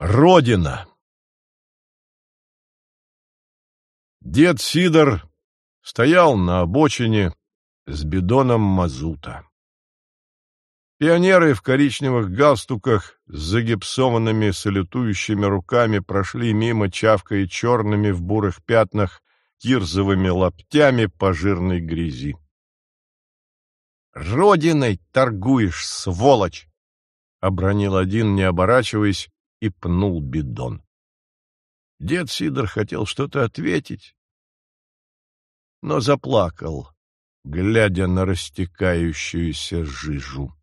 Родина Дед Сидор стоял на обочине с бидоном мазута. Пионеры в коричневых галстуках с загипсованными салютующими руками прошли мимо, чавкая черными в бурых пятнах кирзовыми лаптями по жирной грязи. «Родиной торгуешь, сволочь!» — обронил один, не оборачиваясь, и пнул бидон. Дед Сидор хотел что-то ответить, но заплакал, глядя на растекающуюся жижу.